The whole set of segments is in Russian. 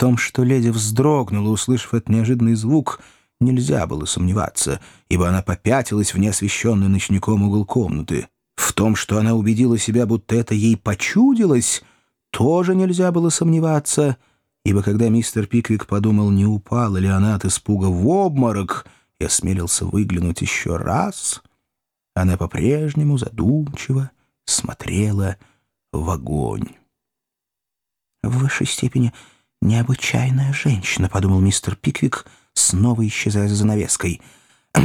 том, что леди вздрогнула, услышав этот неожиданный звук, нельзя было сомневаться, ибо она попятилась в неосвещенный ночником угол комнаты. В том, что она убедила себя, будто это ей почудилось, тоже нельзя было сомневаться, ибо когда мистер Пиквик подумал, не упала ли она от испуга в обморок, и осмелился выглянуть еще раз, она по-прежнему задумчиво смотрела в огонь. «В высшей степени необычайная женщина», — подумал мистер Пиквик, снова исчезая за занавеской.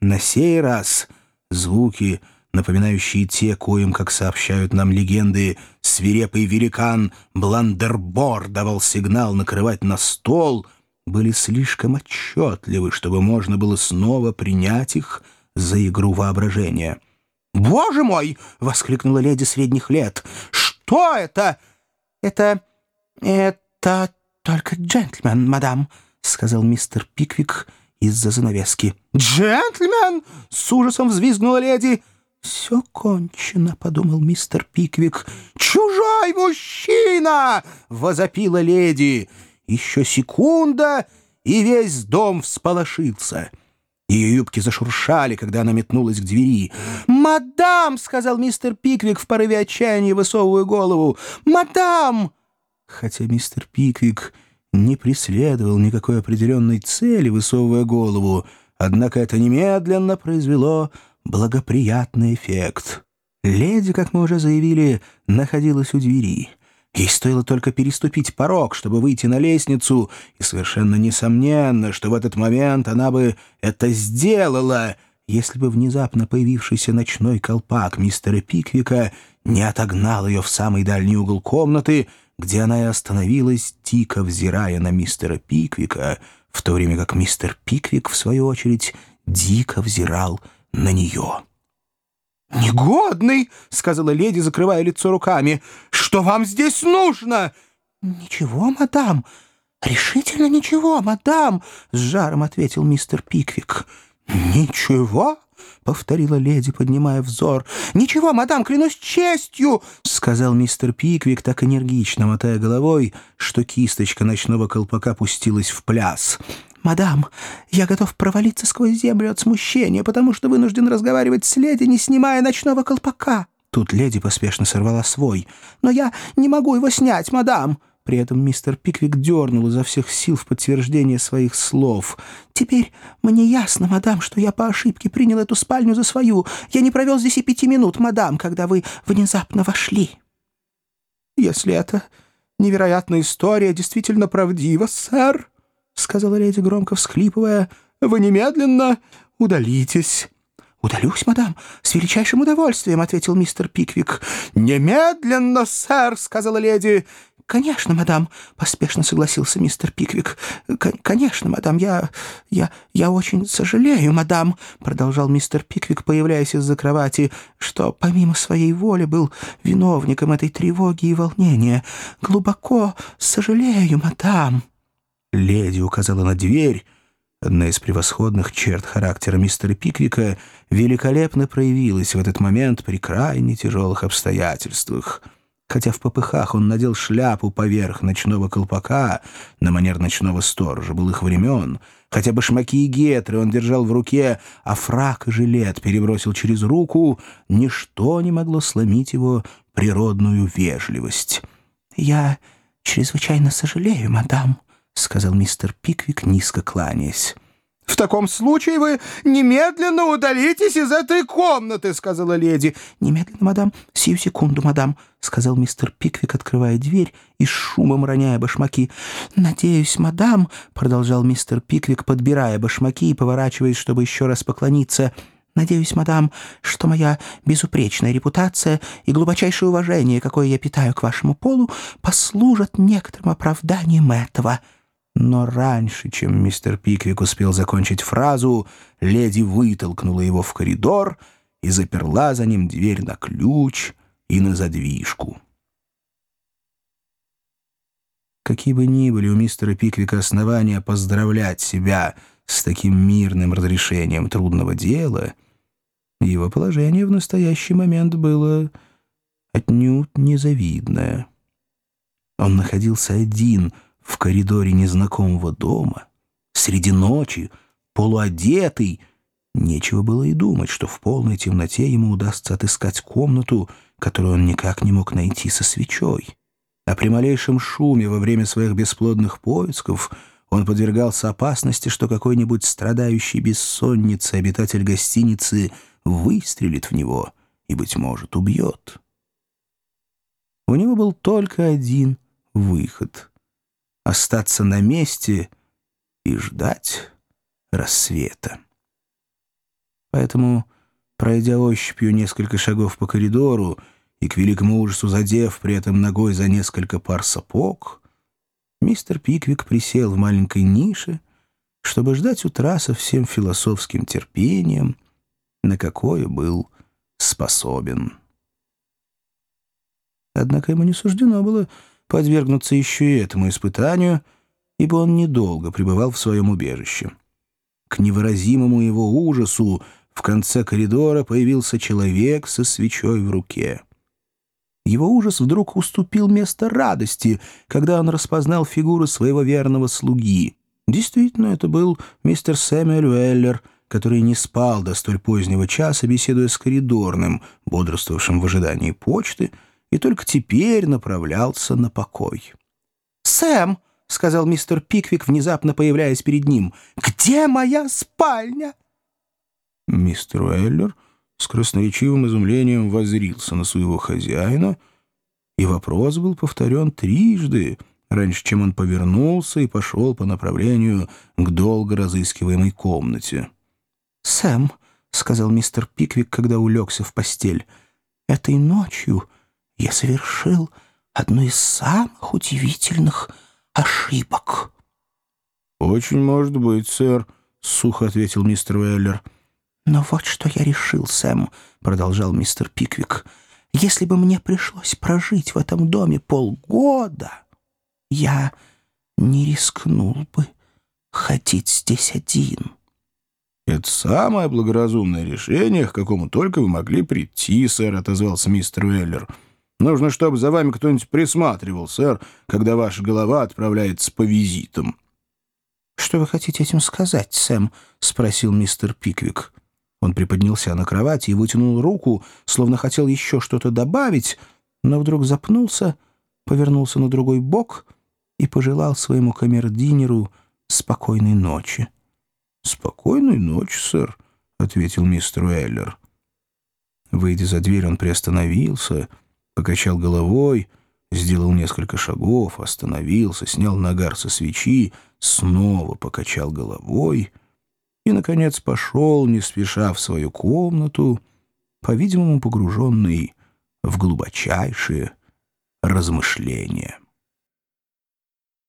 На сей раз звуки, напоминающие те, коим, как сообщают нам легенды, свирепый великан Бландербор давал сигнал накрывать на стол, были слишком отчетливы, чтобы можно было снова принять их за игру воображения. «Боже мой!» — воскликнула леди средних лет. «Что это?» «Это... это только джентльмен, мадам», — сказал мистер Пиквик из-за занавески. «Джентльмен!» — с ужасом взвизгнула леди. «Все кончено», — подумал мистер Пиквик. «Чужой мужчина!» — возопила леди. Еще секунда, и весь дом всполошился. Ее юбки зашуршали, когда она метнулась к двери. «Мадам!» — сказал мистер Пиквик в порыве отчаяния, высовывая голову. «Мадам!» Хотя мистер Пиквик не преследовал никакой определенной цели, высовывая голову, однако это немедленно произвело благоприятный эффект. Леди, как мы уже заявили, находилась у двери. Ей стоило только переступить порог, чтобы выйти на лестницу, и совершенно несомненно, что в этот момент она бы это сделала, если бы внезапно появившийся ночной колпак мистера Пиквика не отогнал ее в самый дальний угол комнаты, где она и остановилась, тихо взирая на мистера Пиквика, в то время как мистер Пиквик, в свою очередь, дико взирал на нее. «Негодный!» — сказала леди, закрывая лицо руками. «Что вам здесь нужно?» «Ничего, мадам. Решительно ничего, мадам!» — с жаром ответил мистер Пиквик. «Ничего?» — повторила леди, поднимая взор. «Ничего, мадам, клянусь честью!» — сказал мистер Пиквик, так энергично мотая головой, что кисточка ночного колпака пустилась в пляс. «Мадам, я готов провалиться сквозь землю от смущения, потому что вынужден разговаривать с леди, не снимая ночного колпака». Тут леди поспешно сорвала свой. «Но я не могу его снять, мадам!» При этом мистер Пиквик дернул изо всех сил в подтверждение своих слов. «Теперь мне ясно, мадам, что я по ошибке принял эту спальню за свою. Я не провел здесь и пяти минут, мадам, когда вы внезапно вошли». «Если это невероятная история действительно правдива, сэр», — сказала леди, громко всхлипывая, — «вы немедленно удалитесь». «Удалюсь, мадам, с величайшим удовольствием», — ответил мистер Пиквик. «Немедленно, сэр», — сказала леди. «Конечно, мадам», — поспешно согласился мистер Пиквик. «Конечно, мадам, я... я... я очень сожалею, мадам», — продолжал мистер Пиквик, появляясь из-за кровати, что помимо своей воли был виновником этой тревоги и волнения. «Глубоко сожалею, мадам». Леди указала на дверь. Одна из превосходных черт характера мистера Пиквика великолепно проявилась в этот момент при крайне тяжелых обстоятельствах — Хотя в попыхах он надел шляпу поверх ночного колпака на манер ночного сторожа былых времен, хотя башмаки и гетры он держал в руке, а фрак и жилет перебросил через руку, ничто не могло сломить его природную вежливость. «Я чрезвычайно сожалею, мадам», — сказал мистер Пиквик, низко кланяясь. «В таком случае вы немедленно удалитесь из этой комнаты», — сказала леди. «Немедленно, мадам, сию секунду, мадам», — сказал мистер Пиквик, открывая дверь и с шумом роняя башмаки. «Надеюсь, мадам», — продолжал мистер Пиквик, подбирая башмаки и поворачиваясь, чтобы еще раз поклониться, «надеюсь, мадам, что моя безупречная репутация и глубочайшее уважение, какое я питаю к вашему полу, послужат некоторым оправданием этого». Но раньше, чем мистер Пиквик успел закончить фразу, леди вытолкнула его в коридор и заперла за ним дверь на ключ и на задвижку. Какие бы ни были у мистера Пиквика основания поздравлять себя с таким мирным разрешением трудного дела, его положение в настоящий момент было отнюдь незавидное. Он находился один в коридоре незнакомого дома, среди ночи, полуодетый. Нечего было и думать, что в полной темноте ему удастся отыскать комнату, которую он никак не мог найти со свечой. А при малейшем шуме во время своих бесплодных поисков он подвергался опасности, что какой-нибудь страдающий бессонницей обитатель гостиницы выстрелит в него и, быть может, убьет. У него был только один выход — остаться на месте и ждать рассвета. Поэтому, пройдя ощупью несколько шагов по коридору и к великому ужасу задев при этом ногой за несколько пар сапог, мистер Пиквик присел в маленькой нише, чтобы ждать утра со всем философским терпением, на какое был способен. Однако ему не суждено было подвергнуться еще и этому испытанию, ибо он недолго пребывал в своем убежище. К невыразимому его ужасу в конце коридора появился человек со свечой в руке. Его ужас вдруг уступил место радости, когда он распознал фигуру своего верного слуги. Действительно, это был мистер Сэмюэль Уэллер, который не спал до столь позднего часа, беседуя с коридорным, бодрствовавшим в ожидании почты, и только теперь направлялся на покой. «Сэм!» — сказал мистер Пиквик, внезапно появляясь перед ним. «Где моя спальня?» Мистер Уэллер с красноречивым изумлением возрился на своего хозяина, и вопрос был повторен трижды, раньше чем он повернулся и пошел по направлению к долго разыскиваемой комнате. «Сэм», — сказал мистер Пиквик, когда улегся в постель, — «этой ночью...» я совершил одну из самых удивительных ошибок». «Очень может быть, сэр», — сухо ответил мистер Уэллер. «Но вот что я решил, Сэм», — продолжал мистер Пиквик. «Если бы мне пришлось прожить в этом доме полгода, я не рискнул бы ходить здесь один». «Это самое благоразумное решение, к какому только вы могли прийти, сэр», — отозвался мистер Уэллер. Нужно, чтобы за вами кто-нибудь присматривал, сэр, когда ваша голова отправляется по визитам». «Что вы хотите этим сказать, Сэм?» — спросил мистер Пиквик. Он приподнялся на кровати и вытянул руку, словно хотел еще что-то добавить, но вдруг запнулся, повернулся на другой бок и пожелал своему камердинеру спокойной ночи. «Спокойной ночи, сэр», — ответил мистер Уэллер. Выйдя за дверь, он приостановился — покачал головой, сделал несколько шагов, остановился, снял нагар со свечи, снова покачал головой и, наконец, пошел, не спеша в свою комнату, по-видимому, погруженный в глубочайшие размышления.